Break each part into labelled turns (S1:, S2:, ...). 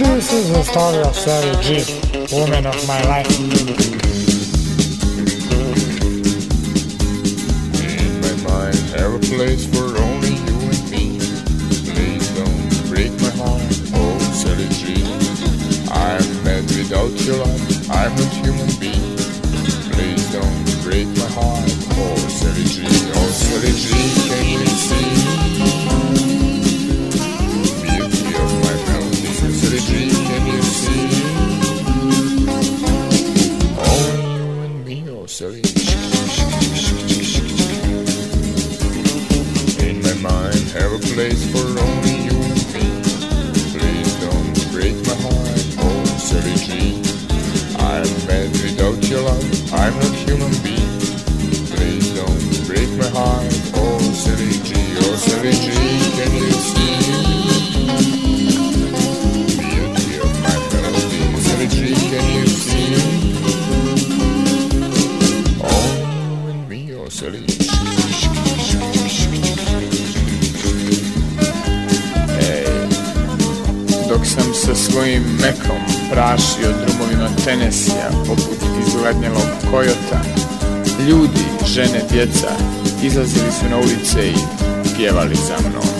S1: This is the story of Sally G, woman of my life.
S2: In my mind, have a place for only you and me. Please don't break my heart, oh Sally G. I'm mad without your love, I'm not human being. Please don't break my heart, oh Sally G. Oh Sally G, can you see? Oh In my mind, have a place for only you. Please don't break my heart, oh Sally G. I'm mad without your love, I'm not human being. Please don't break my heart, oh Sally G. Oh Sally G,
S3: Dok sam sa svojim mekom prašio drumovima Tenesija poput izgladnjelog kojota, ljudi, žene, djeca izlazili su na ulice i pjevali za mnom.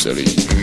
S2: silly.